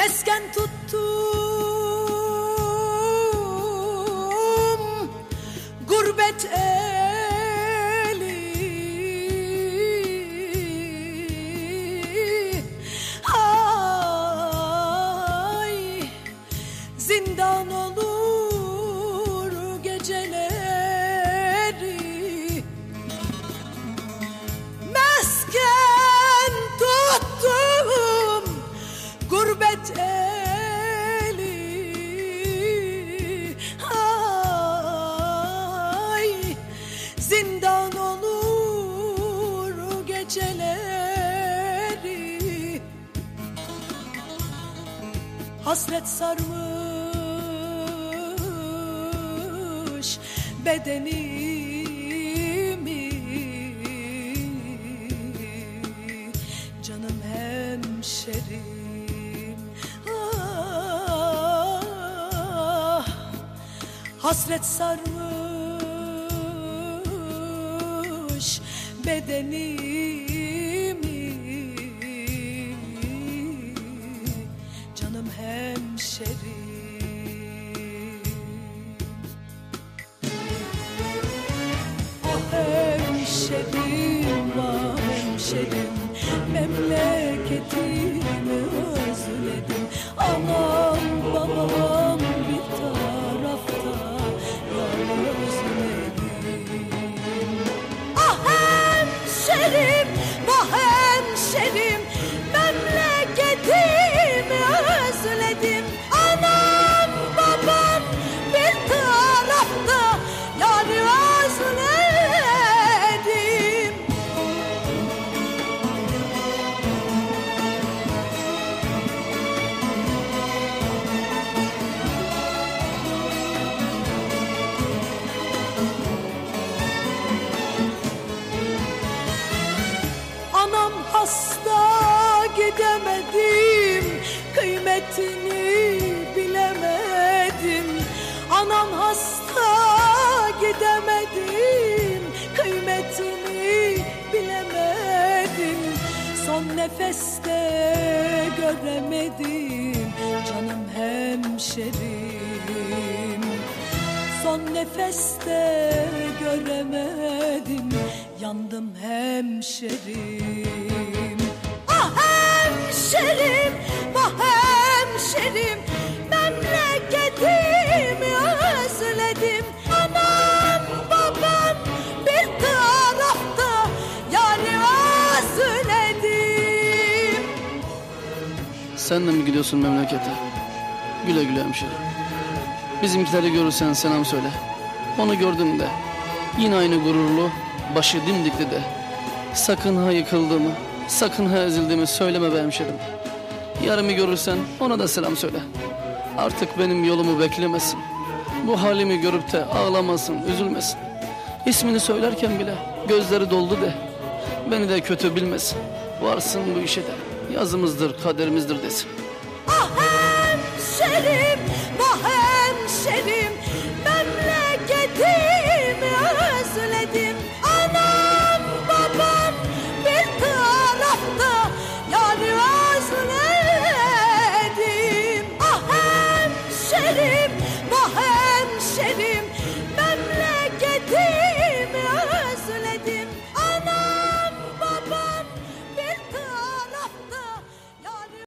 Mesken tuttum gurbet eli Hasret sarmış bedenimi. Canım hemşerim ah, Hasret sarmış bedenimi hemşerim, ah hemşerim. Memleketimi özledim. Anam babam bir tarafta. Yalnız Ah hemşerim, Kıymetini bilemedim. Anam hasta gidemedim Kıymetini bilemedim. Son nefeste göremedim Canım hemşerim. Son nefeste göremedim Yandım hemşerim. Ah hemşerim, Sen de mi gidiyorsun memlekete? Güle güle hemşerim. Bizimkileri görürsen selam söyle. Onu gördüm de. Yine aynı gururlu, başı dimdikli de. Sakın ha yıkıldığımı, sakın ha ezildiğimi söyleme be hemşerim. Yarımı görürsen ona da selam söyle. Artık benim yolumu beklemesin. Bu halimi görüp de ağlamasın, üzülmesin. İsmini söylerken bile gözleri doldu de. Beni de kötü bilmesin. Varsın bu işe de. Yazımızdır, kaderimizdir desin. Ah hemşerim,